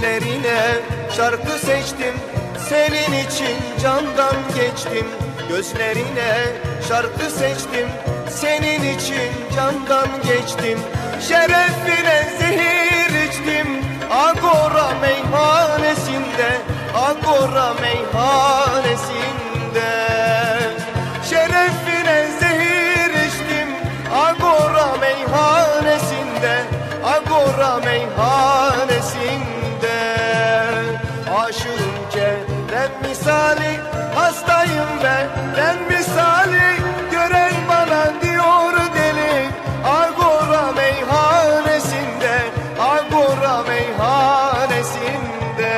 Gözlerine şarkı seçtim. Senin için candan geçtim. Gözlerine şarkı seçtim. Senin için candan geçtim. Şerefine zehir içtim. Agora meyhanesinde Agora meyhanesinde. Şerefine zehir içtim. Agora meyhanesinde Agora meyhanesinde misali Hastayım ben ben misali. Gören bana diyor deli Agora meyhanesinde Agora meyhanesinde.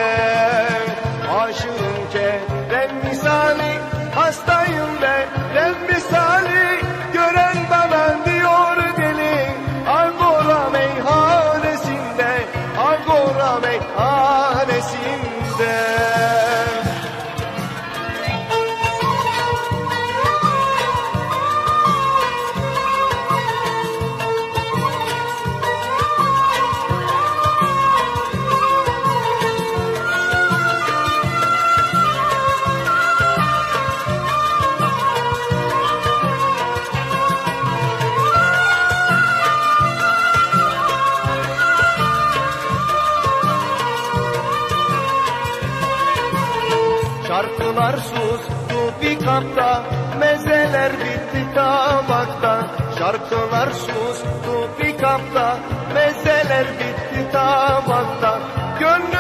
Aşığım Kerem misali Hastayım ben ben misali. Gören bana diyor deli Agora meyhanesinde Agora meyhanesinde Şarkılar sustu bir kapta Mezeler bitti tabakta. Şarkılar sustu bir kapta Mezeler bitti tabakta. Gönlüm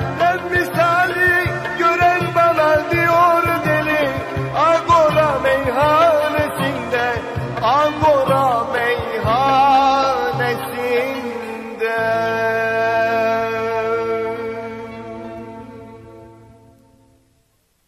Aşığım